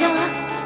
大王